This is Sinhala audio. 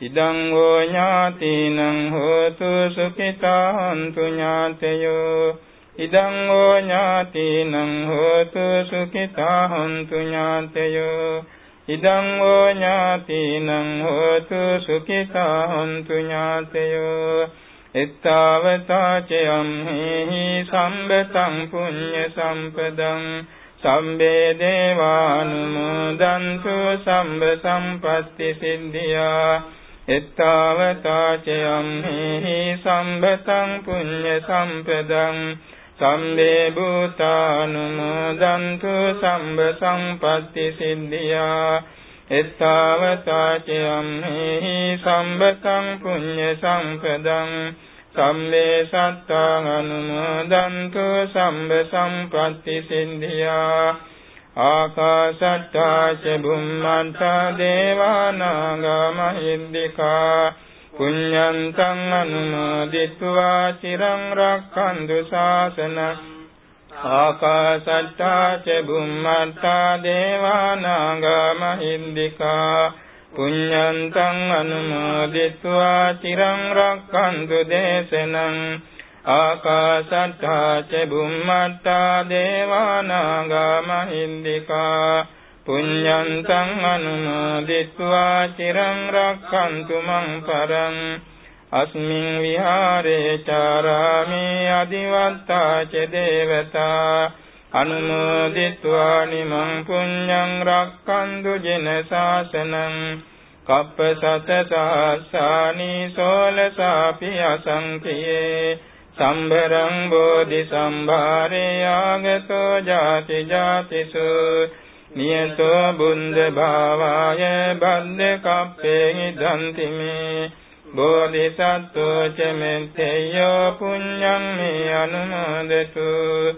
ඉදං හෝ ඥාතිනං හෝතු සුඛිතාන්තු ඥාතයෝ. ඉදං හෝ ඥාතිනං හෝතු සුඛිතාන්තු ඥාතයෝ. ඉදං හෝ ඥාතිනං හෝතු සුඛිතාන්තු ඥාතයෝ. එත්තාවතා චයම්හි සම්බතං පුඤ්ඤ සම්පදං. සම්බේ දේවානුමෝදන්තු සම්බ සම්පත්ති සිද්ධියා. එත්තාවතා චයම්හි සම්බතං පුඤ්ඤ සම්පදං සම්බේ භූතානුමෝදන්තු සම්බ සම්පත්ති සිද්ධියා. එත්තාවතා චයම්හි සම්බතං පුඤ්ඤ සම්පදං සම්මේ සත්තාං අනුමෝදන්තු සම්බ සම්පත්ති සින්දියා ආකාශට්ටා ච බුම්මන්තා දේවානාගා මහිද්దికා පුඤ්ඤන්තං අනුමෝදිත्वा চিරං රක්ඛන්තු ශාසන ආකාශට්ටා ච බුම්මන්තා දේවානාගා මහිද්దికා පුඤ්ඤන්තං අනුමෝදිත्वा চিරං රක්ඛන්තු දේශනං ආකාසත්තා ච බුම්මත්තා දේවානාගා මහින්దికා පුඤ්ඤන්තං අනුමෝදිත්වා චිරං රක්ඛන්තු මං පරං අස්මින් විහාරේ චාරාමේ අදිවත්තා ච දේවතා අනුමෝදිත්වා නිමං පුඤ්ඤං රක්ඛන්තු ජින සාසනං කප්පසත සාසානි සෝලසාපි අසංඛේ සම්භරං බෝධි සම්භාරේ ආගතෝ ජාති ජාතිසු නියතෝ බුන්ද භාවාය බද්ද කප්පේ ඉදන්ති මේ බෝධිසත්වෝ ච මෙත්තේයෝ පුඤ්ඤං මේ අනුමෝදතු